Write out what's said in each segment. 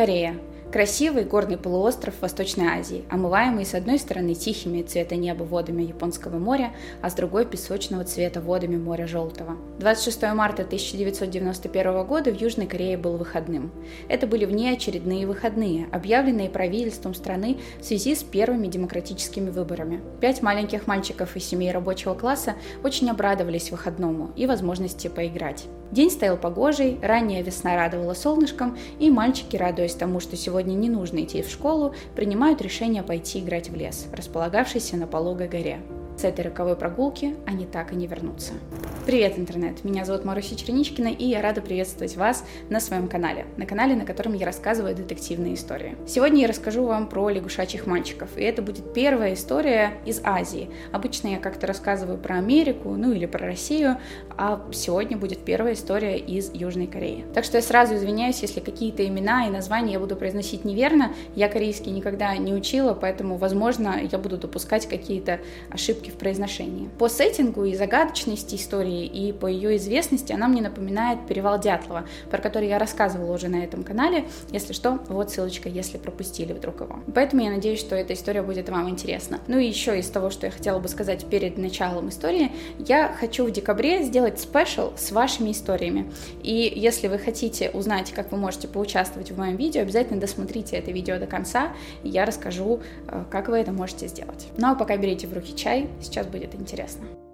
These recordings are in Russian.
Корея Красивый горный полуостров Восточной Азии, омываемый с одной стороны тихими цвета неба водами Японского моря, а с другой песочного цвета водами моря Желтого. 26 марта 1991 года в Южной Корее был выходным. Это были внеочередные выходные, объявленные правительством страны в связи с первыми демократическими выборами. Пять маленьких мальчиков из семей рабочего класса очень обрадовались выходному и возможности поиграть. День стоял погожий, ранняя весна радовала солнышком, и мальчики, радуясь тому, что сегодня не нужно идти в школу, принимают решение пойти играть в лес, располагавшийся на пологой горе. С этой роковой прогулки они так и не вернутся. Привет, интернет! Меня зовут Маруся Черничкина, и я рада приветствовать вас на своем канале, на канале, на котором я рассказываю детективные истории. Сегодня я расскажу вам про лягушачьих мальчиков, и это будет первая история из Азии. Обычно я как-то рассказываю про Америку, ну или про Россию, а сегодня будет первая история из Южной Кореи. Так что я сразу извиняюсь, если какие-то имена и названия я буду произносить неверно. Я корейский никогда не учила, поэтому, возможно, я буду допускать какие-то ошибки в произношении. По сеттингу и загадочности истории, и по ее известности она мне напоминает «Перевал Дятлова», про который я рассказывала уже на этом канале. Если что, вот ссылочка, если пропустили вдруг его. Поэтому я надеюсь, что эта история будет вам интересна. Ну и еще из того, что я хотела бы сказать перед началом истории, я хочу в декабре сделать спешл с вашими историями. И если вы хотите узнать, как вы можете поучаствовать в моем видео, обязательно досмотрите это видео до конца, и я расскажу, э, как вы это можете сделать. Ну а пока берите в руки чай, Сейчас будет интересно.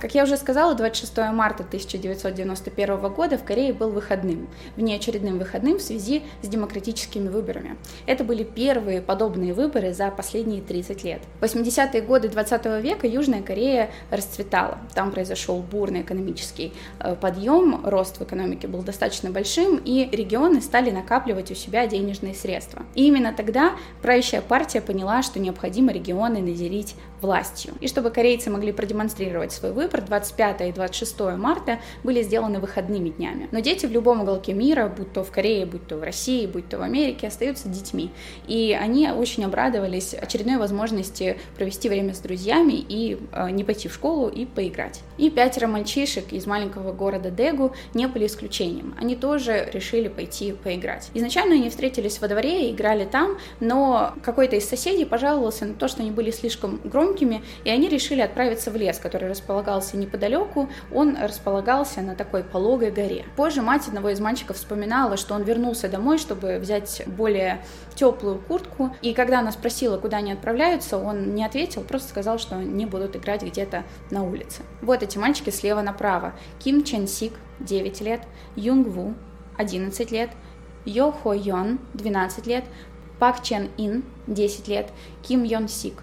Как я уже сказала, 26 марта 1991 года в Корее был выходным, внеочередным выходным в связи с демократическими выборами. Это были первые подобные выборы за последние 30 лет. В 80-е годы 20 века Южная Корея расцветала. Там произошел бурный экономический э, подъем, рост в экономике был достаточно большим, и регионы стали накапливать у себя денежные средства. И именно тогда правящая партия поняла, что необходимо регионы наделить властью. И чтобы корейцы могли продемонстрировать свой выбор, 25 и 26 марта были сделаны выходными днями. Но дети в любом уголке мира, будь то в Корее, будь то в России, будь то в Америке, остаются детьми. И они очень обрадовались очередной возможности провести время с друзьями и э, не пойти в школу и поиграть. И пятеро мальчишек из маленького города Дегу не были исключением. Они тоже решили пойти поиграть. Изначально они встретились во дворе и играли там, но какой-то из соседей пожаловался на то, что они были слишком громкими громкими, и они решили отправиться в лес, который располагался неподалеку, он располагался на такой пологой горе. Позже мать одного из мальчиков вспоминала, что он вернулся домой, чтобы взять более теплую куртку, и когда она спросила, куда они отправляются, он не ответил, просто сказал, что они будут играть где-то на улице. Вот эти мальчики слева направо. Ким Чен Сик, 9 лет, Юнг Ву, 11 лет, Йо Хо Йон, 12 лет, Пак Чен Ин, 10 лет, Ким Йон Сик,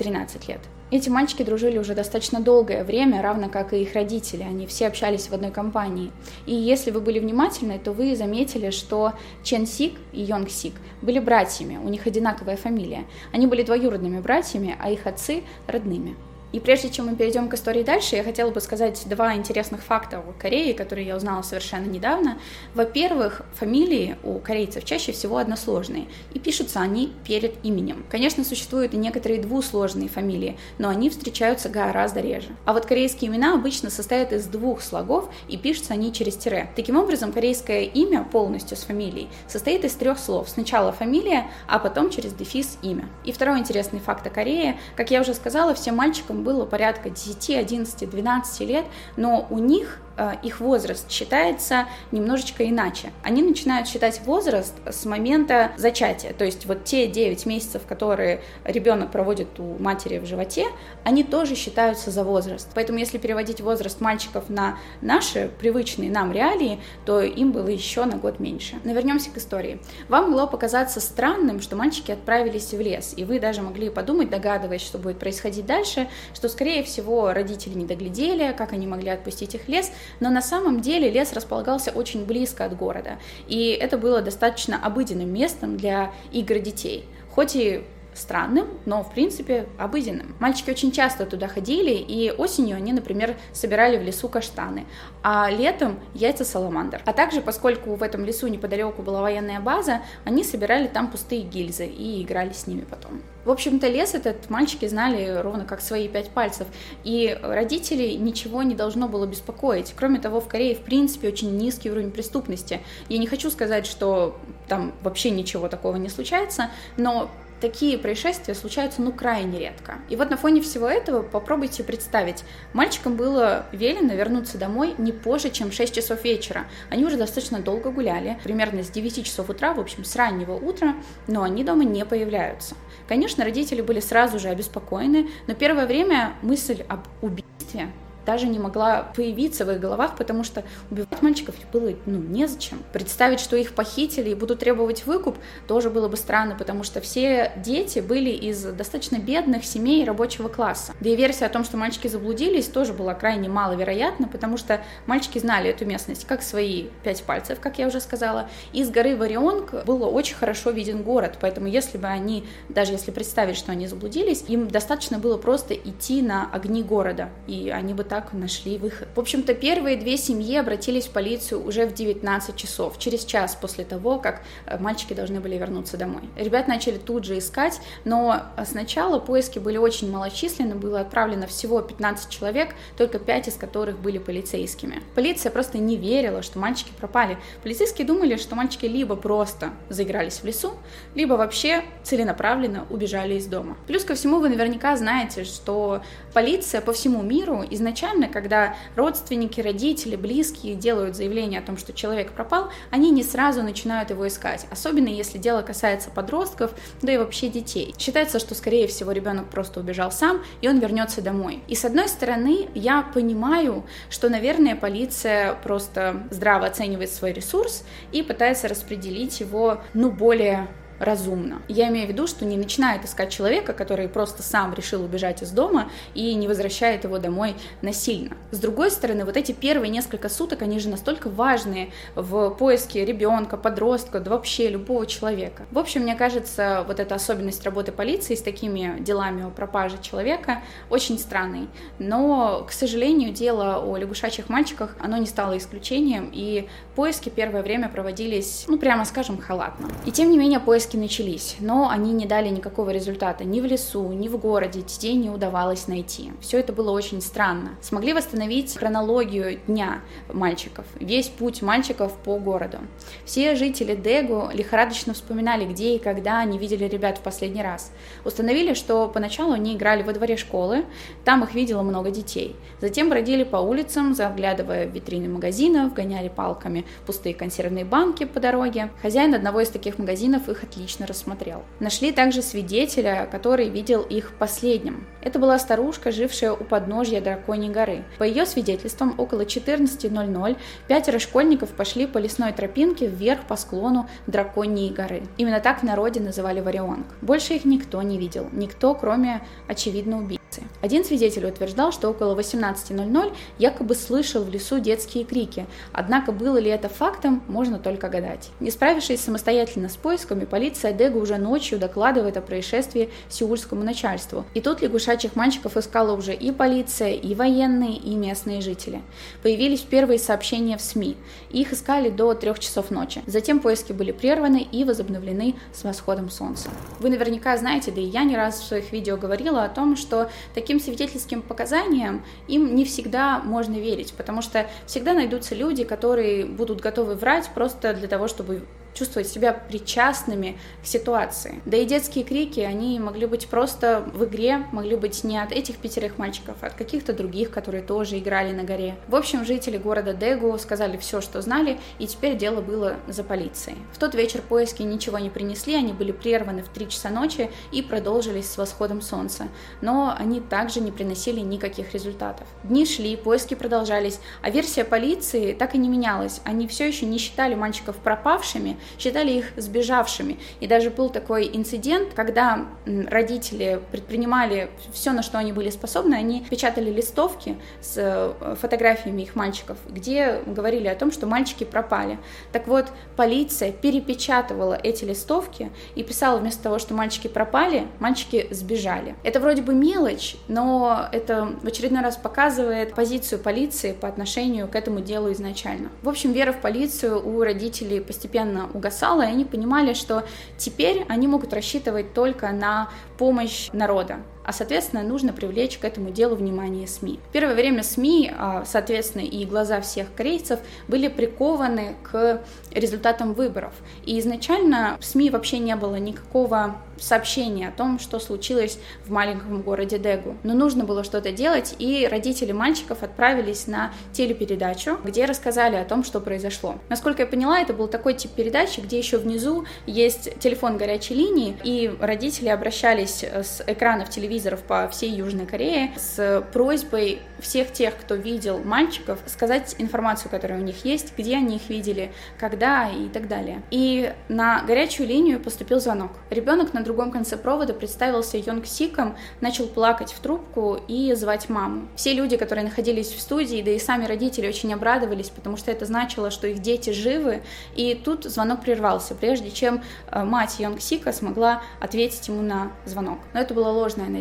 13 лет. Эти мальчики дружили уже достаточно долгое время, равно как и их родители. Они все общались в одной компании. И если вы были внимательны, то вы заметили, что Чен Сик и Йонг Сик были братьями, у них одинаковая фамилия. Они были двоюродными братьями, а их отцы – родными. И прежде чем мы перейдем к истории дальше, я хотела бы сказать два интересных факта о Корее, которые я узнала совершенно недавно. Во-первых, фамилии у корейцев чаще всего односложные, и пишутся они перед именем. Конечно, существуют и некоторые двусложные фамилии, но они встречаются гораздо реже. А вот корейские имена обычно состоят из двух слогов, и пишутся они через тире. Таким образом, корейское имя полностью с фамилией состоит из трех слов. Сначала фамилия, а потом через дефис имя. И второй интересный факт о Корее. Как я уже сказала, всем мальчикам было порядка 10, 11, 12 лет, но у них их возраст считается немножечко иначе. Они начинают считать возраст с момента зачатия, то есть вот те 9 месяцев, которые ребенок проводит у матери в животе, они тоже считаются за возраст. Поэтому если переводить возраст мальчиков на наши привычные нам реалии, то им было еще на год меньше. Но вернемся к истории. Вам могло показаться странным, что мальчики отправились в лес, и вы даже могли подумать, догадываясь, что будет происходить дальше, что, скорее всего, родители не доглядели, как они могли отпустить их в лес, но на самом деле лес располагался очень близко от города, и это было достаточно обыденным местом для игр детей. Хоть и странным, но, в принципе, обыденным. Мальчики очень часто туда ходили, и осенью они, например, собирали в лесу каштаны, а летом яйца саламандр. А также, поскольку в этом лесу неподалеку была военная база, они собирали там пустые гильзы и играли с ними потом. В общем-то, лес этот мальчики знали ровно как свои пять пальцев, и родителей ничего не должно было беспокоить. Кроме того, в Корее, в принципе, очень низкий уровень преступности. Я не хочу сказать, что там вообще ничего такого не случается, но такие происшествия случаются ну крайне редко. И вот на фоне всего этого попробуйте представить, мальчикам было велено вернуться домой не позже, чем 6 часов вечера. Они уже достаточно долго гуляли, примерно с 9 часов утра, в общем, с раннего утра, но они дома не появляются. Конечно, родители были сразу же обеспокоены, но первое время мысль об убийстве даже не могла появиться в их головах, потому что убивать мальчиков было ну, незачем. Представить, что их похитили и будут требовать выкуп, тоже было бы странно, потому что все дети были из достаточно бедных семей рабочего класса. Да и версия о том, что мальчики заблудились, тоже была крайне маловероятна, потому что мальчики знали эту местность как свои пять пальцев, как я уже сказала. Из горы Варионг было очень хорошо виден город, поэтому если бы они, даже если представить, что они заблудились, им достаточно было просто идти на огни города, и они бы так нашли выход. В общем-то, первые две семьи обратились в полицию уже в 19 часов, через час после того, как э, мальчики должны были вернуться домой. Ребят начали тут же искать, но э, сначала поиски были очень малочисленны, было отправлено всего 15 человек, только 5 из которых были полицейскими. Полиция просто не верила, что мальчики пропали. Полицейские думали, что мальчики либо просто заигрались в лесу, либо вообще целенаправленно убежали из дома. Плюс ко всему вы наверняка знаете, что полиция по всему миру изначально изначально, когда родственники, родители, близкие делают заявление о том, что человек пропал, они не сразу начинают его искать, особенно если дело касается подростков, да и вообще детей. Считается, что, скорее всего, ребенок просто убежал сам, и он вернется домой. И с одной стороны, я понимаю, что, наверное, полиция просто здраво оценивает свой ресурс и пытается распределить его, ну, более разумно. Я имею в виду, что не начинает искать человека, который просто сам решил убежать из дома и не возвращает его домой насильно. С другой стороны, вот эти первые несколько суток, они же настолько важные в поиске ребенка, подростка, да вообще любого человека. В общем, мне кажется, вот эта особенность работы полиции с такими делами о пропаже человека очень странной. Но, к сожалению, дело о лягушачьих мальчиках, оно не стало исключением, и поиски первое время проводились, ну, прямо скажем, халатно. И тем не менее, поиски поиски начались, но они не дали никакого результата ни в лесу, ни в городе, детей не удавалось найти. Все это было очень странно. Смогли восстановить хронологию дня мальчиков, весь путь мальчиков по городу. Все жители Дегу лихорадочно вспоминали, где и когда они видели ребят в последний раз. Установили, что поначалу они играли во дворе школы, там их видело много детей. Затем бродили по улицам, заглядывая в витрины магазинов, гоняли палками пустые консервные банки по дороге. Хозяин одного из таких магазинов их отлично отлично рассмотрел. Нашли также свидетеля, который видел их последним. Это была старушка, жившая у подножья Драконьей горы. По ее свидетельствам, около 14.00 пятеро школьников пошли по лесной тропинке вверх по склону Драконьей горы. Именно так в народе называли Варионг. Больше их никто не видел, никто, кроме, очевидно, убийцы. Один свидетель утверждал, что около 18.00 якобы слышал в лесу детские крики, однако было ли это фактом, можно только гадать. Не справившись самостоятельно с поисками, полиция Дега уже ночью докладывает о происшествии сеульскому начальству. И тут лягушачьих мальчиков искала уже и полиция, и военные, и местные жители. Появились первые сообщения в СМИ. Их искали до трех часов ночи. Затем поиски были прерваны и возобновлены с восходом солнца. Вы наверняка знаете, да и я не раз в своих видео говорила о том, что таким свидетельским показаниям им не всегда можно верить, потому что всегда найдутся люди, которые будут готовы врать просто для того, чтобы чувствовать себя причастными к ситуации. Да и детские крики, они могли быть просто в игре, могли быть не от этих пятерых мальчиков, а от каких-то других, которые тоже играли на горе. В общем, жители города Дегу сказали все, что знали, и теперь дело было за полицией. В тот вечер поиски ничего не принесли, они были прерваны в 3 часа ночи и продолжились с восходом солнца, но они также не приносили никаких результатов. Дни шли, поиски продолжались, а версия полиции так и не менялась. Они все еще не считали мальчиков пропавшими, считали их сбежавшими. И даже был такой инцидент, когда родители предпринимали все, на что они были способны, они печатали листовки с э, фотографиями их мальчиков, где говорили о том, что мальчики пропали. Так вот, полиция перепечатывала эти листовки и писала вместо того, что мальчики пропали, мальчики сбежали. Это вроде бы мелочь, но это в очередной раз показывает позицию полиции по отношению к этому делу изначально. В общем, вера в полицию у родителей постепенно угасала, и они понимали, что теперь они могут рассчитывать только на помощь народа а, соответственно, нужно привлечь к этому делу внимание СМИ. В первое время СМИ, а, соответственно, и глаза всех корейцев были прикованы к результатам выборов. И изначально в СМИ вообще не было никакого сообщения о том, что случилось в маленьком городе Дегу. Но нужно было что-то делать, и родители мальчиков отправились на телепередачу, где рассказали о том, что произошло. Насколько я поняла, это был такой тип передачи, где еще внизу есть телефон горячей линии, и родители обращались с экранов телевизоров по всей Южной Корее с просьбой всех тех, кто видел мальчиков, сказать информацию, которая у них есть, где они их видели, когда и так далее. И на горячую линию поступил звонок. Ребенок на другом конце провода представился Йонг Сиком, начал плакать в трубку и звать маму. Все люди, которые находились в студии, да и сами родители очень обрадовались, потому что это значило, что их дети живы. И тут звонок прервался, прежде чем э, мать Йонг Сика смогла ответить ему на звонок. Но это была ложная надежда.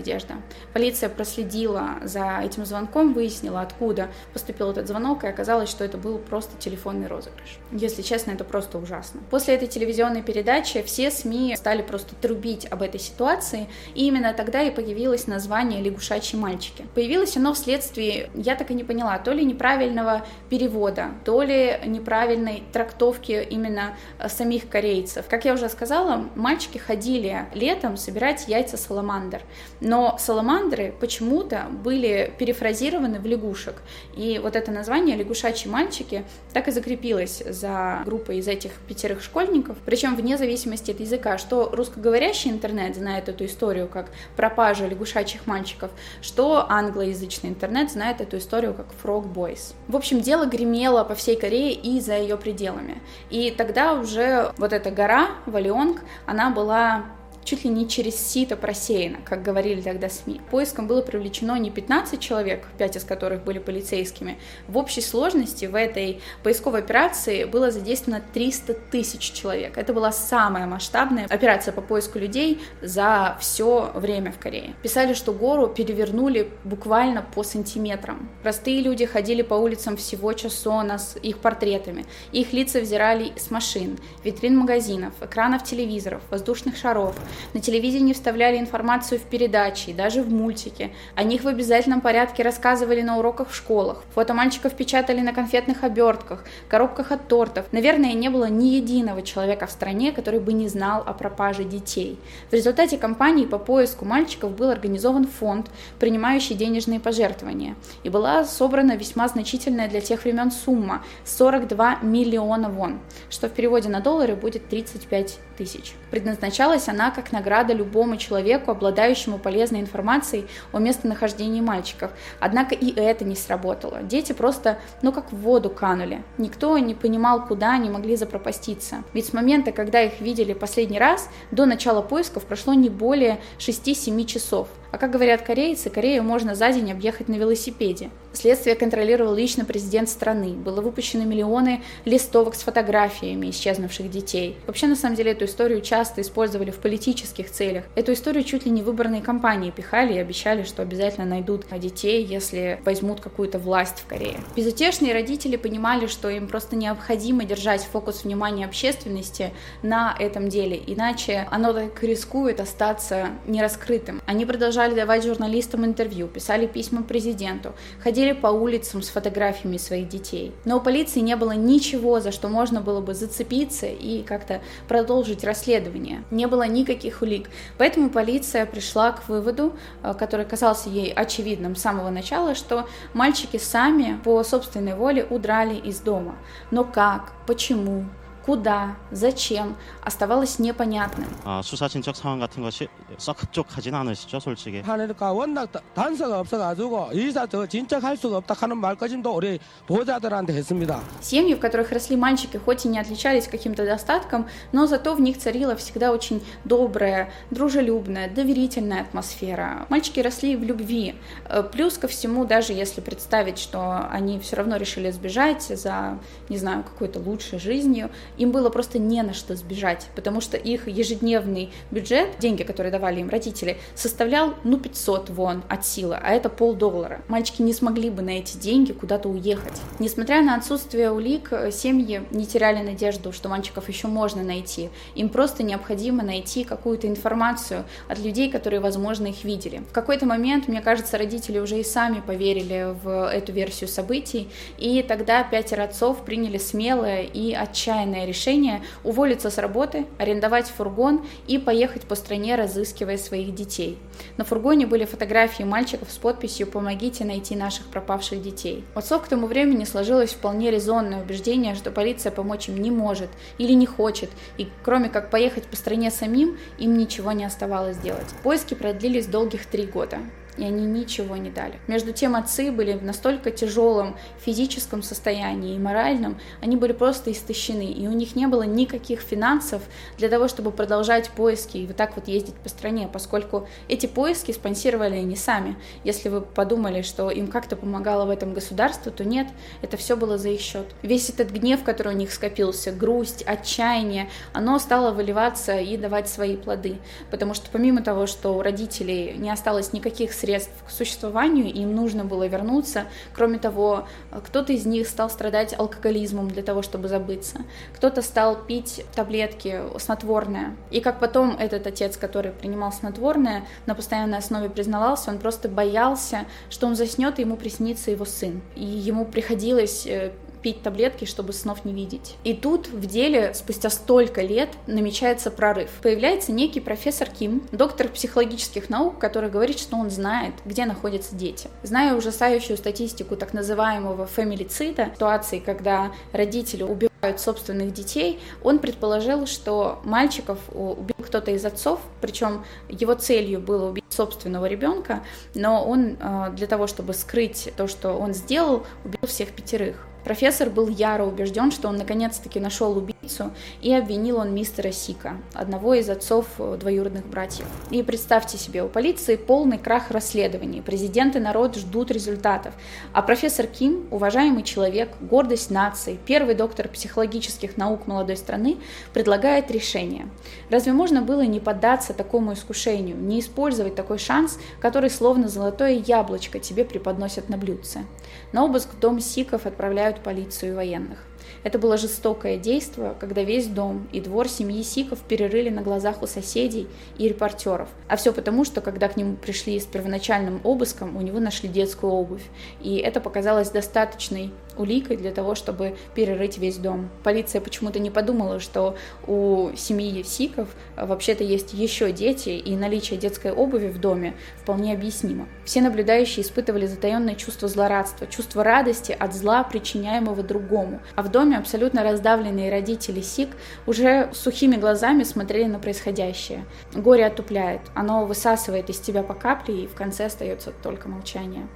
Полиция проследила за этим звонком, выяснила, откуда поступил этот звонок, и оказалось, что это был просто телефонный розыгрыш. Если честно, это просто ужасно. После этой телевизионной передачи все СМИ стали просто трубить об этой ситуации, и именно тогда и появилось название «Лягушачьи мальчики». Появилось оно вследствие, я так и не поняла, то ли неправильного перевода, то ли неправильной трактовки именно э, самих корейцев. Как я уже сказала, мальчики ходили летом собирать яйца саламандр, но саламандры почему-то были перефразированы в лягушек, и вот это название «Лягушачьи мальчики» так и закрепилось за группой из этих пятерых школьников, причем вне зависимости от языка, что русскоговорящие русский интернет знает эту историю как пропажа лягушачьих мальчиков, что англоязычный интернет знает эту историю как Frog Boys. В общем, дело гремело по всей Корее и за ее пределами. И тогда уже вот эта гора, Валионг, она была чуть ли не через сито просеяно, как говорили тогда СМИ. Поиском было привлечено не 15 человек, 5 из которых были полицейскими. В общей сложности в этой поисковой операции было задействовано 300 тысяч человек. Это была самая масштабная операция по поиску людей за все время в Корее. Писали, что гору перевернули буквально по сантиметрам. Простые люди ходили по улицам всего часона с их портретами. Их лица взирали с машин, витрин магазинов, экранов телевизоров, воздушных шаров. На телевидении вставляли информацию в передачи даже в мультики. О них в обязательном порядке рассказывали на уроках в школах. Фото мальчиков печатали на конфетных обертках, коробках от тортов. Наверное, не было ни единого человека в стране, который бы не знал о пропаже детей. В результате кампании по поиску мальчиков был организован фонд, принимающий денежные пожертвования. И была собрана весьма значительная для тех времен сумма – 42 миллиона вон, что в переводе на доллары будет 35 тысяч. Предназначалась она как награда любому человеку, обладающему полезной информацией о местонахождении мальчиков. Однако и это не сработало. Дети просто, ну как в воду канули. Никто не понимал, куда они могли запропаститься. Ведь с момента, когда их видели последний раз, до начала поисков прошло не более 6-7 часов. А как говорят корейцы, Корею можно за день объехать на велосипеде. Следствие контролировал лично президент страны. Было выпущено миллионы листовок с фотографиями исчезнувших детей. Вообще, на самом деле, эту историю часто использовали в политических целях. Эту историю чуть ли не выборные кампании пихали и обещали, что обязательно найдут детей, если возьмут какую-то власть в Корее. Безутешные родители понимали, что им просто необходимо держать фокус внимания общественности на этом деле, иначе оно так рискует остаться нераскрытым. Они продолжали давать журналистам интервью, писали письма президенту, ходили по улицам с фотографиями своих детей. Но у полиции не было ничего, за что можно было бы зацепиться и как-то продолжить расследование. Не было никаких улик. Поэтому полиция пришла к выводу, э, который казался ей очевидным с самого начала, что мальчики сами по собственной воле удрали из дома. Но как? Почему? куда, зачем, оставалось непонятным. 아, 수사 진척 상황 같은 것이 썩 흡족하진 않으시죠, 솔직히. 하니까 워낙 단서가 없어가지고 이사 더 진척할 수가 없다 하는 말까지도 우리 보호자들한테 했습니다. Семьи, в которых росли мальчики, хоть и не отличались каким-то достатком, но зато в них царила всегда очень добрая, дружелюбная, доверительная атмосфера. Мальчики росли в любви. Э, плюс ко всему, даже если представить, что они все равно решили сбежать за, не знаю, какой-то лучшей жизнью, им было просто не на что сбежать, потому что их ежедневный бюджет, деньги, которые давали им родители, составлял, ну, 500 вон от силы, а это полдоллара. Мальчики не смогли бы на эти деньги куда-то уехать. Несмотря на отсутствие улик, семьи не теряли надежду, что мальчиков еще можно найти. Им просто необходимо найти какую-то информацию от людей, которые, возможно, их видели. В какой-то момент, мне кажется, родители уже и сами поверили в эту версию событий, и тогда пятеро отцов приняли смелое и отчаянное решение уволиться с работы, арендовать фургон и поехать по стране, разыскивая своих детей. На фургоне были фотографии мальчиков с подписью «Помогите найти наших пропавших детей». У к тому времени сложилось вполне резонное убеждение, что полиция помочь им не может или не хочет, и кроме как поехать по стране самим, им ничего не оставалось делать. Поиски продлились долгих три года и они ничего не дали. Между тем отцы были в настолько тяжелом физическом состоянии и моральном, они были просто истощены, и у них не было никаких финансов для того, чтобы продолжать поиски и вот так вот ездить по стране, поскольку эти поиски спонсировали они сами. Если вы подумали, что им как-то помогало в этом государство, то нет, это все было за их счет. Весь этот гнев, который у них скопился, грусть, отчаяние, оно стало выливаться и давать свои плоды, потому что помимо того, что у родителей не осталось никаких средств средств к существованию, им нужно было вернуться. Кроме того, кто-то из них стал страдать алкоголизмом для того, чтобы забыться. Кто-то стал пить таблетки снотворное. И как потом этот отец, который принимал снотворное, на постоянной основе признавался, он просто боялся, что он заснет, и ему приснится его сын. И ему приходилось э, пить таблетки, чтобы снов не видеть. И тут в деле спустя столько лет намечается прорыв. Появляется некий профессор Ким, доктор психологических наук, который говорит, что он знает, где находятся дети. Зная ужасающую статистику так называемого фамилицида, ситуации, когда родители убивают собственных детей, он предположил, что мальчиков убил кто-то из отцов, причем его целью было убить собственного ребенка, но он э, для того, чтобы скрыть то, что он сделал, убил всех пятерых. Профессор был яро убежден, что он наконец-таки нашел убийцу, и обвинил он мистера Сика, одного из отцов э, двоюродных братьев. И представьте себе, у полиции полный крах расследований, президент и народ ждут результатов, а профессор Ким, уважаемый человек, гордость нации, первый доктор психологических наук молодой страны, предлагает решение. Разве можно было не поддаться такому искушению, не использовать такой шанс, который словно золотое яблочко тебе преподносят на блюдце? На обыск в дом Сиков отправляют полицию и военных. Это было жестокое действие, когда весь дом и двор семьи Сиков перерыли на глазах у соседей и репортеров. А все потому, что когда к нему пришли с первоначальным обыском, у него нашли детскую обувь. И это показалось достаточной уликой для того, чтобы перерыть весь дом. Полиция почему-то не подумала, что у семьи Сиков вообще-то есть еще дети, и наличие детской обуви в доме вполне объяснимо. Все наблюдающие испытывали затаенное чувство злорадства, чувство радости от зла, причиняемого другому. А в доме абсолютно раздавленные родители Сик уже сухими глазами смотрели на происходящее. Горе отупляет, оно высасывает из тебя по капле, и в конце остается только молчание.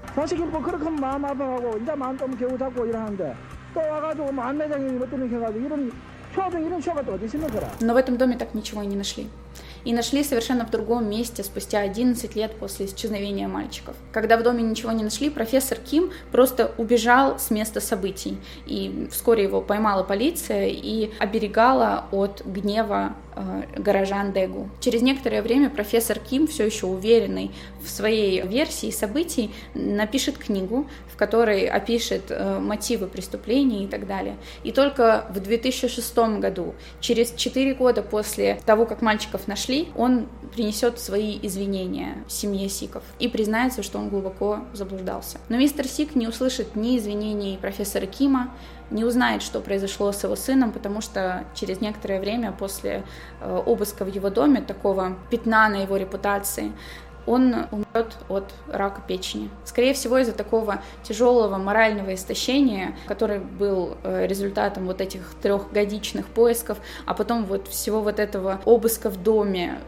하는데 또 와가지고 뭐 안내장이 뭐 때문에 해가지고 이런 초등 이런 쇼가 또 어디 있는 거라. Но в этом доме так ничего и не нашли. И нашли совершенно в другом месте спустя 11 лет после исчезновения мальчиков. Когда в доме ничего не нашли, профессор Ким просто убежал с места событий. И вскоре его поймала полиция и оберегала от гнева Э, горожан Дегу. Через некоторое время профессор Ким, все еще уверенный в своей версии событий, напишет книгу, в которой опишет э, мотивы преступлений и так далее. И только в 2006 году, через 4 года после того, как мальчиков нашли, он принесет свои извинения семье Сиков и признается, что он глубоко заблуждался. Но мистер Сик не услышит ни извинений профессора Кима, не узнает, что произошло с его сыном, потому что через некоторое время после э, обыска в его доме, такого пятна на его репутации, он умрет от рака печени. Скорее всего, из-за такого тяжелого морального истощения, который был э, результатом вот этих трехгодичных поисков, а потом вот всего вот этого обыска в доме,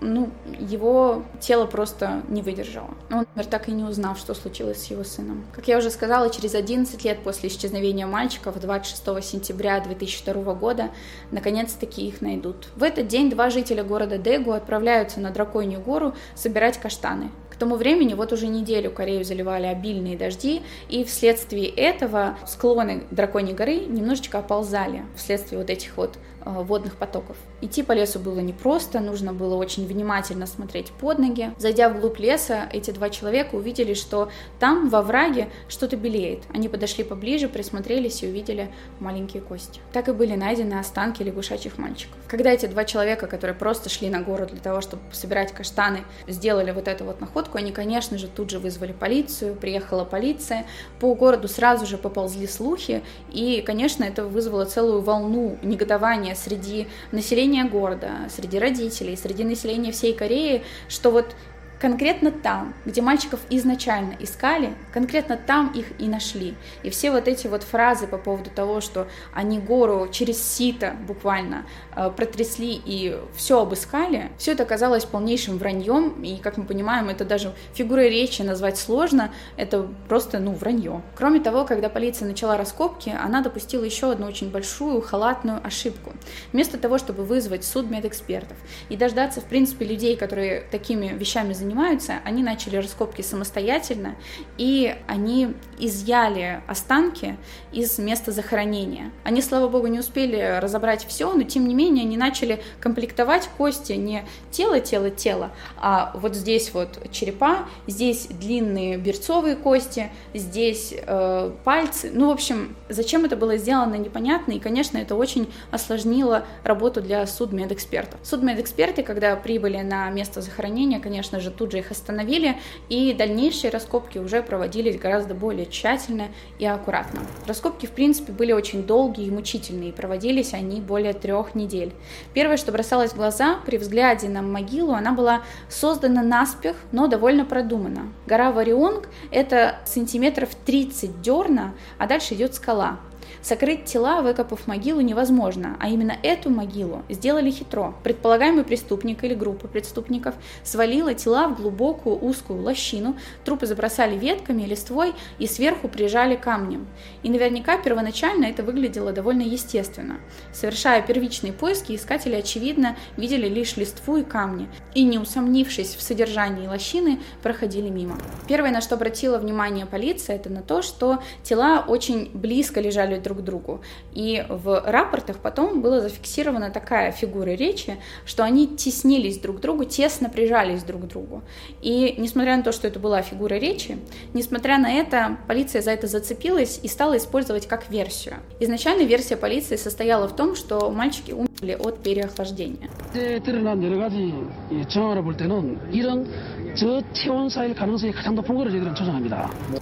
ну, его тело просто не выдержало. Он умер так и не узнав, что случилось с его сыном. Как я уже сказала, через 11 лет после исчезновения мальчиков, 26 сентября 2002 года, наконец-таки их найдут. В этот день два жителя города Дегу отправляются на Драконью гору собирать каштаны. К тому времени вот уже неделю Корею заливали обильные дожди, и вследствие этого склоны Драконьей горы немножечко оползали вследствие вот этих вот э, водных потоков. Идти по лесу было непросто, нужно было очень внимательно смотреть под ноги. Зайдя вглубь леса, эти два человека увидели, что там, во враге, что-то белеет. Они подошли поближе, присмотрелись и увидели маленькие кости. Так и были найдены останки лягушачьих мальчиков. Когда эти два человека, которые просто шли на гору для того, чтобы собирать каштаны, сделали вот эту вот находку, они, конечно же, тут же вызвали полицию, приехала полиция, по городу сразу же поползли слухи, и, конечно, это вызвало целую волну негодования среди населения населения города, среди родителей, среди населения всей Кореи, что вот конкретно там, где мальчиков изначально искали, конкретно там их и нашли. И все вот эти вот фразы по поводу того, что они гору через сито буквально э, протрясли и все обыскали, все это оказалось полнейшим враньем, и, как мы понимаем, это даже фигурой речи назвать сложно, это просто, ну, вранье. Кроме того, когда полиция начала раскопки, она допустила еще одну очень большую халатную ошибку. Вместо того, чтобы вызвать суд медэкспертов и дождаться, в принципе, людей, которые такими вещами занимаются, занимаются, они начали раскопки самостоятельно, и они изъяли останки из места захоронения. Они, слава богу, не успели разобрать все, но тем не менее они начали комплектовать кости не тело, тело, тело, а вот здесь вот черепа, здесь длинные берцовые кости, здесь э, пальцы. Ну, в общем, зачем это было сделано, непонятно, и, конечно, это очень осложнило работу для судмедэкспертов. Судмедэксперты, когда прибыли на место захоронения, конечно же, тут же их остановили, и дальнейшие раскопки уже проводились гораздо более тщательно и аккуратно. Раскопки, в принципе, были очень долгие и мучительные, и проводились они более трех недель. Первое, что бросалось в глаза при взгляде на могилу, она была создана наспех, но довольно продумана. Гора Варионг — это сантиметров 30 дерна, а дальше идет скала. Сокрыть тела, выкопав могилу, невозможно, а именно эту могилу сделали хитро. Предполагаемый преступник или группа преступников свалила тела в глубокую узкую лощину, трупы забросали ветками, листвой и сверху прижали камнем. И наверняка первоначально это выглядело довольно естественно. Совершая первичные поиски, искатели, очевидно, видели лишь листву и камни, и, не усомнившись в содержании лощины, проходили мимо. Первое, на что обратила внимание полиция, это на то, что тела очень близко лежали друг другу. И в рапортах потом была зафиксирована такая фигура речи, что они теснились друг к другу, тесно прижались друг к другу. И несмотря на то, что это была фигура речи, несмотря на это, полиция за это зацепилась и стала использовать как версию. Изначально версия полиции состояла в том, что мальчики умерли от переохлаждения.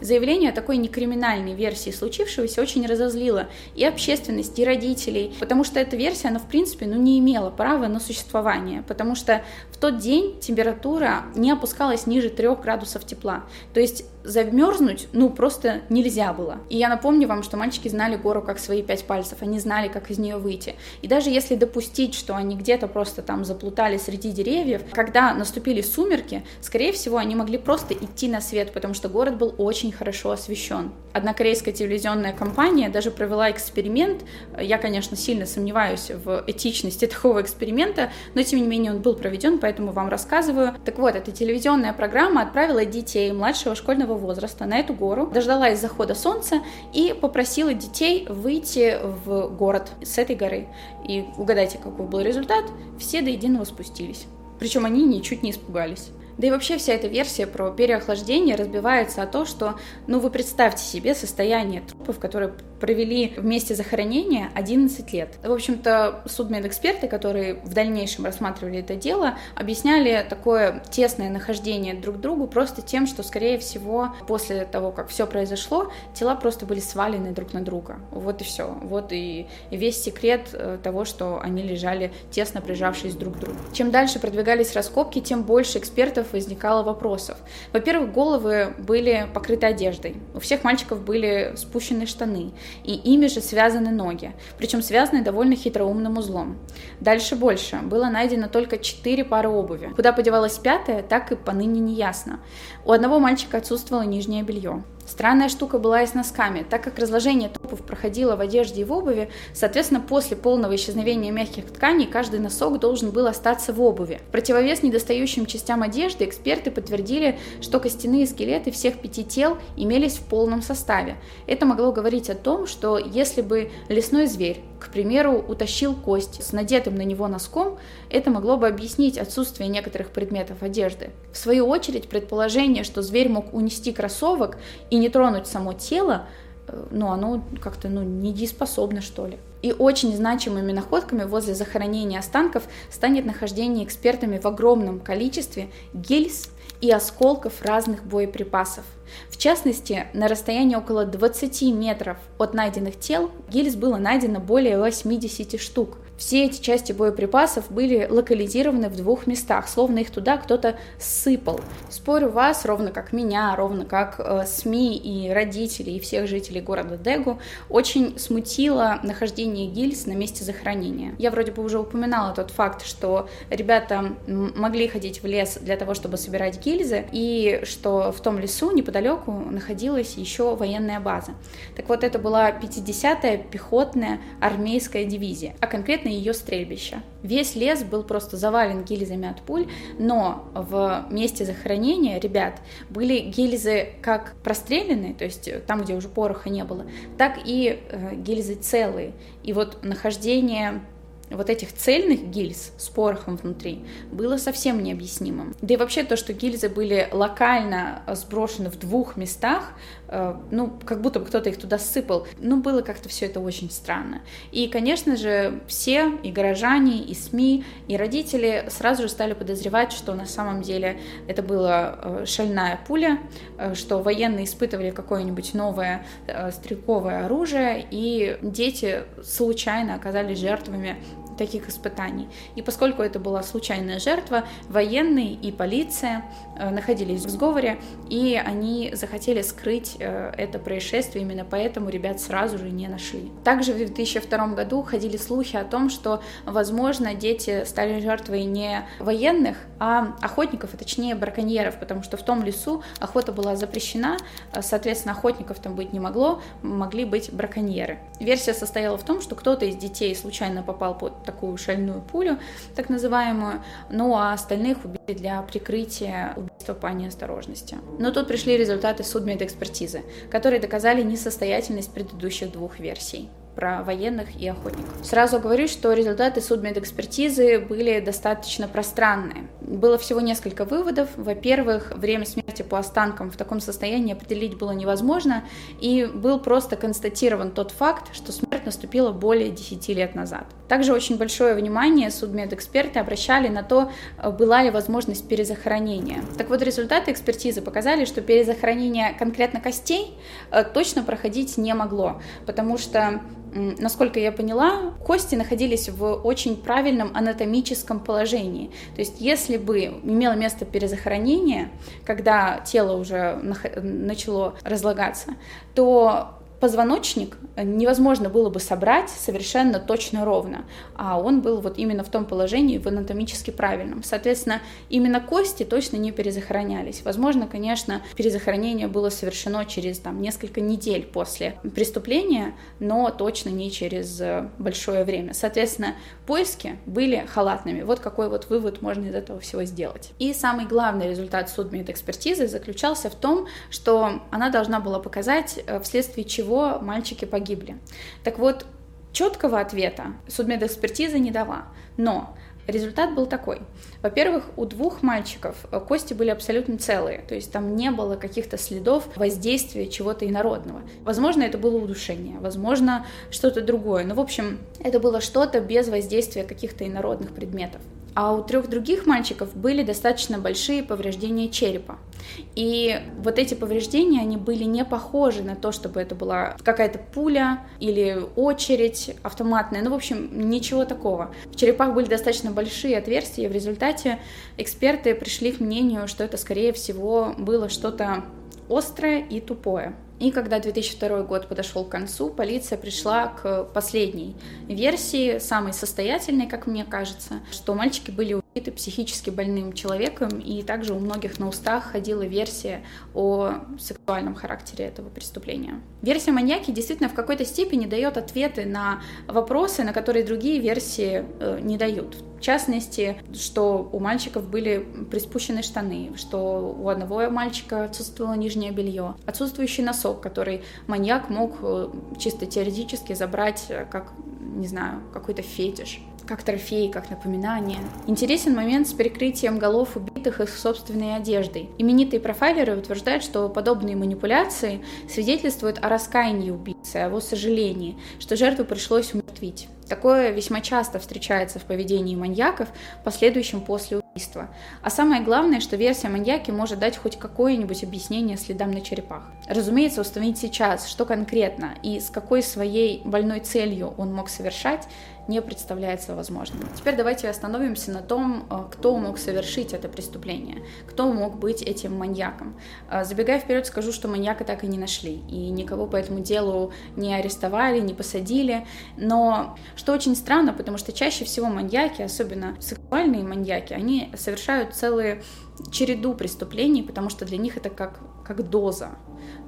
Заявление о такой некриминальной версии случившегося очень разозлило и общественность, и родителей, потому что эта версия, она в принципе ну, не имела права на существование, потому что в тот день температура не опускалась ниже 3 градусов тепла. То есть замерзнуть, ну, просто нельзя было. И я напомню вам, что мальчики знали гору как свои пять пальцев, они знали, как из нее выйти. И даже если допустить, что они где-то просто там заплутали среди деревьев, когда наступили сумерки, скорее всего, они могли просто идти на свет, потому что город был очень хорошо освещен. Одна корейская телевизионная компания даже провела эксперимент. Я, конечно, сильно сомневаюсь в этичности такого эксперимента, но тем не менее он был проведен, поэтому вам рассказываю. Так вот, эта телевизионная программа отправила детей младшего школьного возраста на эту гору, дождалась захода солнца и попросила детей выйти в город с этой горы. И угадайте, какой был результат? Все до единого спустились. Причем они ничуть не испугались. Да и вообще вся эта версия про переохлаждение разбивается о том, что, ну вы представьте себе состояние трупов, которые провели вместе захоронения 11 лет. В общем-то, судмедэксперты, которые в дальнейшем рассматривали это дело, объясняли такое тесное нахождение друг к другу просто тем, что, скорее всего, после того, как все произошло, тела просто были свалены друг на друга. Вот и все. Вот и весь секрет э, того, что они лежали тесно прижавшись друг к другу. Чем дальше продвигались раскопки, тем больше экспертов предметов возникало вопросов. Во-первых, головы были покрыты одеждой. У всех мальчиков были спущены штаны, и ими же связаны ноги, причем связаны довольно хитроумным узлом. Дальше больше. Было найдено только четыре пары обуви. Куда подевалась пятая, так и поныне не ясно. У одного мальчика отсутствовало нижнее белье. Странная штука была и с носками. Так как разложение трупов проходило в одежде и в обуви, соответственно, после полного исчезновения мягких тканей каждый носок должен был остаться в обуви. В противовес недостающим частям одежды эксперты подтвердили, что костяные скелеты всех пяти тел имелись в полном составе. Это могло говорить о том, что если бы лесной зверь, к примеру, утащил кость с надетым на него носком, это могло бы объяснить отсутствие некоторых предметов одежды. В свою очередь, предположение, что зверь мог унести кроссовок и не тронуть само тело, э, ну, оно как-то, ну, недееспособно, что ли. И очень значимыми находками возле захоронения останков станет нахождение экспертами в огромном количестве гильз и осколков разных боеприпасов. В частности, на расстоянии около 20 метров от найденных тел гильз было найдено более 80 штук. Все эти части боеприпасов были локализированы в двух местах, словно их туда кто-то сыпал. Спорю вас, ровно как меня, ровно как э, СМИ и родители и всех жителей города Дегу, очень смутило нахождение гильз на месте захоронения. Я вроде бы уже упоминала тот факт, что ребята могли ходить в лес для того, чтобы собирать гильзы, и что в том лесу неподалеку находилась еще военная база. Так вот, это была 50-я пехотная армейская дивизия, а конкретно конкретно ее стрельбище. Весь лес был просто завален гильзами от пуль, но в месте захоронения ребят были гильзы как простреленные, то есть там, где уже пороха не было, так и э, гильзы целые. И вот нахождение вот этих цельных гильз с порохом внутри было совсем необъяснимым. Да и вообще то, что гильзы были локально сброшены в двух местах, э, ну, как будто бы кто-то их туда сыпал, ну, было как-то все это очень странно. И, конечно же, все, и горожане, и СМИ, и родители сразу же стали подозревать, что на самом деле это была э, шальная пуля, э, что военные испытывали какое-нибудь новое стрелковое оружие, и дети случайно оказались жертвами таких испытаний. И поскольку это была случайная жертва, военные и полиция э, находились в сговоре, и они захотели скрыть э, это происшествие, именно поэтому ребят сразу же не нашли. Также в 2002 году ходили слухи о том, что, возможно, дети стали жертвой не военных, а охотников, а точнее браконьеров, потому что в том лесу охота была запрещена, э, соответственно, охотников там быть не могло, могли быть браконьеры. Версия состояла в том, что кто-то из детей случайно попал под такую шальную пулю, так называемую, ну а остальных убили для прикрытия убийства по неосторожности. Но тут пришли результаты судмедэкспертизы, которые доказали несостоятельность предыдущих двух версий про военных и охотников. Сразу говорю, что результаты судмедэкспертизы были достаточно пространные. Было всего несколько выводов. Во-первых, время смерти по останкам в таком состоянии определить было невозможно, и был просто констатирован тот факт, что смерть наступила более 10 лет назад. Также очень большое внимание судмедэксперты обращали на то, была ли возможность перезахоронения. Так вот, результаты экспертизы показали, что перезахоронение конкретно костей э, точно проходить не могло, потому что насколько я поняла, кости находились в очень правильном анатомическом положении. То есть, если бы имело место перезахоронение, когда тело уже начало разлагаться, то позвоночник невозможно было бы собрать совершенно точно ровно, а он был вот именно в том положении, в анатомически правильном. Соответственно, именно кости точно не перезахоронялись. Возможно, конечно, перезахоронение было совершено через там, несколько недель после преступления, но точно не через э, большое время. Соответственно, поиски были халатными. Вот какой вот вывод можно из этого всего сделать. И самый главный результат судмедэкспертизы заключался в том, что она должна была показать, э, вследствие чего чего мальчики погибли. Так вот, четкого ответа судмедэкспертиза не дала, но результат был такой. Во-первых, у двух мальчиков э, кости были абсолютно целые, то есть там не было каких-то следов воздействия чего-то инородного. Возможно, это было удушение, возможно, что-то другое, но, в общем, это было что-то без воздействия каких-то инородных предметов. А у трех других мальчиков были достаточно большие повреждения черепа. И вот эти повреждения, они были не похожи на то, чтобы это была какая-то пуля или очередь автоматная. Ну, в общем, ничего такого. В черепах были достаточно большие отверстия, и в результате эксперты пришли к мнению, что это, скорее всего, было что-то острое и тупое. И когда 2002 год подошел к концу, полиция пришла к последней версии, самой состоятельной, как мне кажется, что мальчики были убиты психически больным человеком, и также у многих на устах ходила версия о сексуальном характере этого преступления. Версия маньяки действительно в какой-то степени дает ответы на вопросы, на которые другие версии э, не дают. В частности, что у мальчиков были приспущены штаны, что у одного мальчика отсутствовало нижнее белье, отсутствующий носок, который маньяк мог э, чисто теоретически забрать э, как, не знаю, какой-то фетиш как трофей, как напоминание. Интересен момент с перекрытием голов убитых их собственной одеждой. Именитые профайлеры утверждают, что подобные манипуляции свидетельствуют о раскаянии убийцы, о его сожалении, что жертву пришлось умертвить. Такое весьма часто встречается в поведении маньяков, последующем после убийства. А самое главное, что версия маньяки может дать хоть какое-нибудь объяснение следам на черепах. Разумеется, установить сейчас, что конкретно и с какой своей больной целью он мог совершать, не представляется возможным. Теперь давайте остановимся на том, э, кто мог совершить это преступление, кто мог быть этим маньяком. Э, забегая вперед, скажу, что маньяка так и не нашли, и никого по этому делу не арестовали, не посадили, но что очень странно, потому что чаще всего маньяки, особенно сексуальные маньяки, они совершают целые череду преступлений, потому что для них это как, как доза,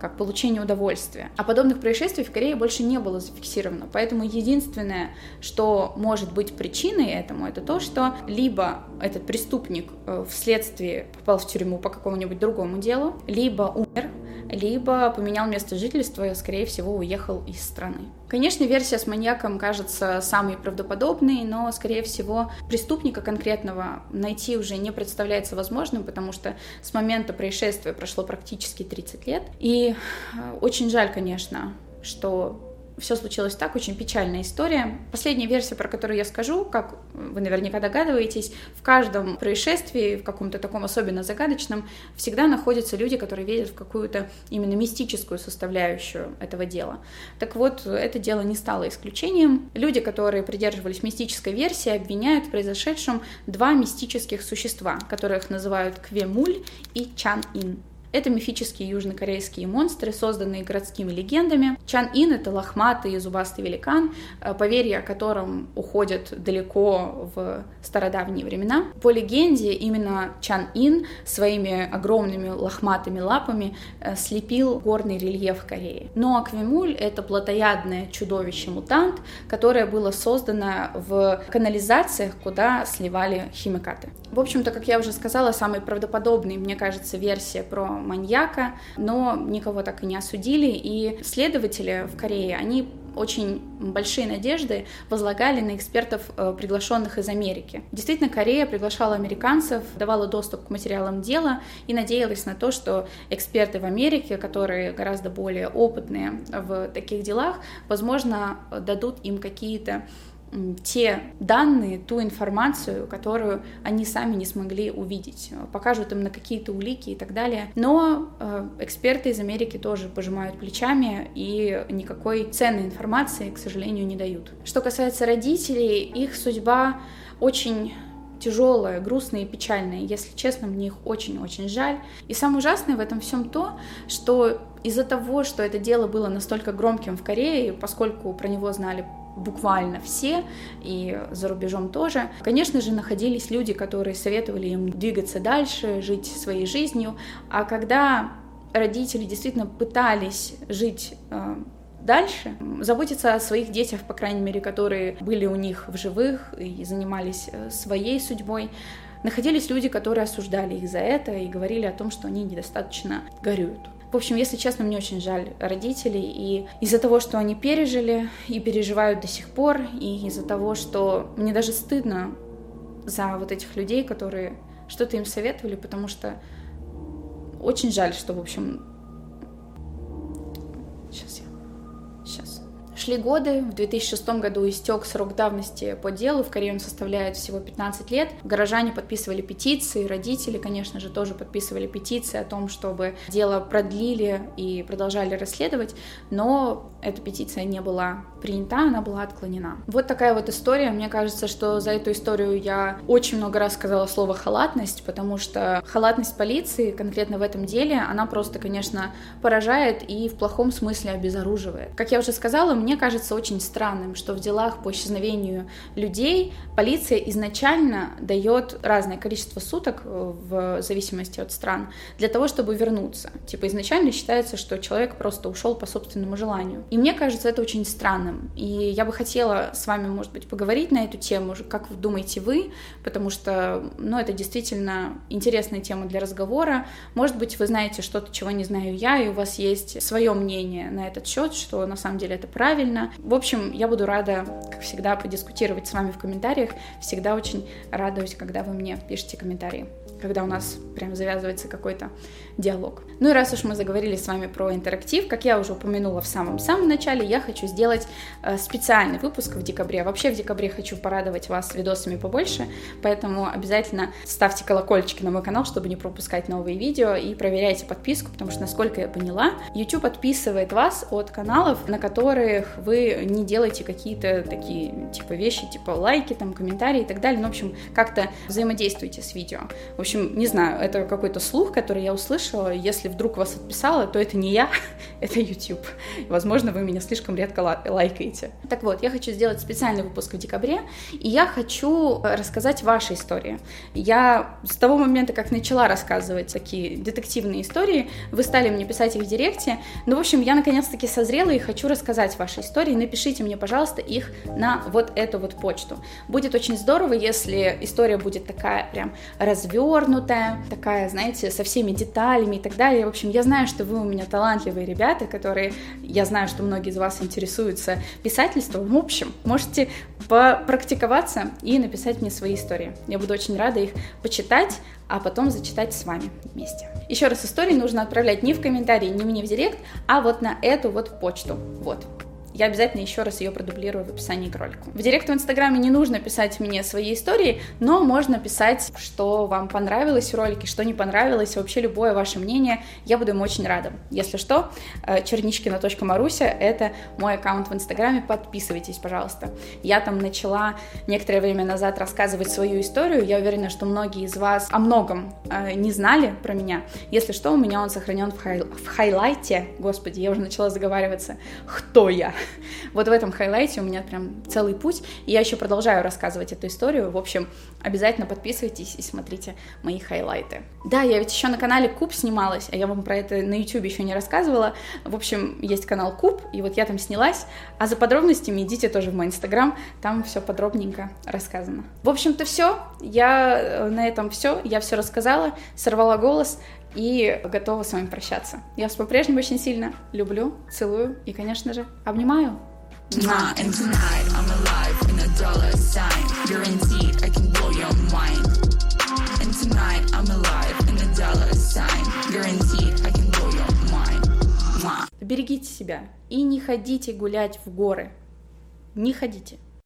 как получение удовольствия. А подобных происшествий в Корее больше не было зафиксировано. Поэтому единственное, что может быть причиной этому, это то, что либо этот преступник э, вследствие попал в тюрьму по какому-нибудь другому делу, либо умер, либо поменял место жительства и, скорее всего, уехал из страны. Конечно, версия с маньяком кажется самой правдоподобной, но, скорее всего, преступника конкретного найти уже не представляется возможным, потому что с момента происшествия прошло практически 30 лет. И э, очень жаль, конечно, что все случилось так, очень печальная история. Последняя версия, про которую я скажу, как вы наверняка догадываетесь, в каждом происшествии, в каком-то таком особенно загадочном, всегда находятся люди, которые верят в какую-то именно мистическую составляющую этого дела. Так вот, это дело не стало исключением. Люди, которые придерживались мистической версии, обвиняют в произошедшем два мистических существа, которых называют Квемуль и Чан-Ин. Это мифические южнокорейские монстры, созданные городскими легендами. Чан Ин — это лохматый и зубастый великан, э, поверья о котором уходят далеко в стародавние времена. По легенде, именно Чан Ин своими огромными лохматыми лапами э, слепил горный рельеф Кореи. Но Аквимуль — это плотоядное чудовище-мутант, которое было создано в канализациях, куда сливали химикаты. В общем-то, как я уже сказала, самый правдоподобный, мне кажется, версия про маньяка, но никого так и не осудили, и следователи в Корее, они очень большие надежды возлагали на экспертов, э, приглашенных из Америки. Действительно, Корея приглашала американцев, давала доступ к материалам дела и надеялась на то, что эксперты в Америке, которые гораздо более опытные в таких делах, возможно, дадут им какие-то те данные, ту информацию, которую они сами не смогли увидеть, покажут им на какие-то улики и так далее. Но э, эксперты из Америки тоже пожимают плечами и никакой ценной информации, к сожалению, не дают. Что касается родителей, их судьба очень тяжелая, грустная и печальная. Если честно, мне их очень-очень жаль. И самое ужасное в этом всем то, что из-за того, что это дело было настолько громким в Корее, поскольку про него знали буквально все, и за рубежом тоже. Конечно же, находились люди, которые советовали им двигаться дальше, жить своей жизнью, а когда родители действительно пытались жить э, дальше, заботиться о своих детях, по крайней мере, которые были у них в живых и занимались э, своей судьбой, находились люди, которые осуждали их за это и говорили о том, что они недостаточно горюют. В общем, если честно, мне очень жаль родителей. И из-за того, что они пережили и переживают до сих пор, и из-за того, что мне даже стыдно за вот этих людей, которые что-то им советовали, потому что очень жаль, что, в общем, сейчас я, Шли годы, в 2006 году истек срок давности по делу, в Корее он составляет всего 15 лет. Горожане подписывали петиции, родители, конечно же, тоже подписывали петиции о том, чтобы дело продлили и продолжали расследовать, но эта петиция не была принята, она была отклонена. Вот такая вот история. Мне кажется, что за эту историю я очень много раз сказала слово халатность, потому что халатность полиции конкретно в этом деле, она просто, конечно, поражает и в плохом смысле обезоруживает. Как я уже сказала, мне кажется очень странным, что в делах по исчезновению людей полиция изначально дает разное количество суток э, в зависимости от стран для того, чтобы вернуться. Типа изначально считается, что человек просто ушел по собственному желанию. И мне кажется это очень странным. И я бы хотела с вами, может быть, поговорить на эту тему, как вы думаете вы, потому что, ну, это действительно интересная тема для разговора. Может быть, вы знаете что-то, чего не знаю я, и у вас есть свое мнение на этот счет, что на самом деле это правильно. В общем, я буду рада, как всегда, подискутировать с вами в комментариях. Всегда очень радуюсь, когда вы мне пишете комментарии когда у нас прям завязывается какой-то диалог. Ну и раз уж мы заговорили с вами про интерактив, как я уже упомянула в самом-самом начале, я хочу сделать э, специальный выпуск в декабре. Вообще в декабре хочу порадовать вас видосами побольше, поэтому обязательно ставьте колокольчики на мой канал, чтобы не пропускать новые видео и проверяйте подписку, потому что, насколько я поняла, YouTube отписывает вас от каналов, на которых вы не делаете какие-то такие типа вещи, типа лайки, там, комментарии и так далее. Ну, в общем, как-то взаимодействуйте с видео. В общем, не знаю, это какой-то слух, который я услышала. Если вдруг вас отписала, то это не я, это YouTube. Возможно, вы меня слишком редко лайкаете. Так вот, я хочу сделать специальный выпуск в декабре, и я хочу рассказать ваши истории. Я с того момента, как начала рассказывать такие детективные истории, вы стали мне писать их в директе. Ну, в общем, я наконец-таки созрела и хочу рассказать ваши истории. Напишите мне, пожалуйста, их на вот эту вот почту. Будет очень здорово, если история будет такая прям развернутая, такая, знаете, со всеми деталями и так далее. В общем, я знаю, что вы у меня талантливые ребята, которые, я знаю, что многие из вас интересуются писательством. В общем, можете попрактиковаться и написать мне свои истории. Я буду очень рада их почитать, а потом зачитать с вами вместе. Еще раз, истории нужно отправлять не в комментарии, не мне в директ, а вот на эту вот почту. Вот. Я обязательно еще раз ее продублирую в описании к ролику. В директ в Инстаграме не нужно писать мне свои истории, но можно писать, что вам понравилось в ролике, что не понравилось, вообще любое ваше мнение. Я буду им очень рада. Если что, э, черничкина.маруся — это мой аккаунт в Инстаграме, подписывайтесь, пожалуйста. Я там начала некоторое время назад рассказывать свою историю, я уверена, что многие из вас о многом э, не знали про меня. Если что, у меня он сохранен в, хай... в хайлайте, господи, я уже начала заговариваться, кто я, Вот в этом хайлайте у меня прям целый путь, и я еще продолжаю рассказывать эту историю. В общем, обязательно подписывайтесь и смотрите мои хайлайты. Да, я ведь еще на канале Куб снималась, а я вам про это на YouTube еще не рассказывала. В общем, есть канал Куб, и вот я там снялась, а за подробностями идите тоже в мой инстаграм, там все подробненько рассказано. В общем-то все, я э, на этом все, я все рассказала, сорвала голос, и готова с вами прощаться. Я вас по-прежнему очень сильно люблю, целую и, конечно же, обнимаю. Берегите себя и не ходите гулять в горы. Не ходите.